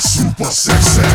Super sexy.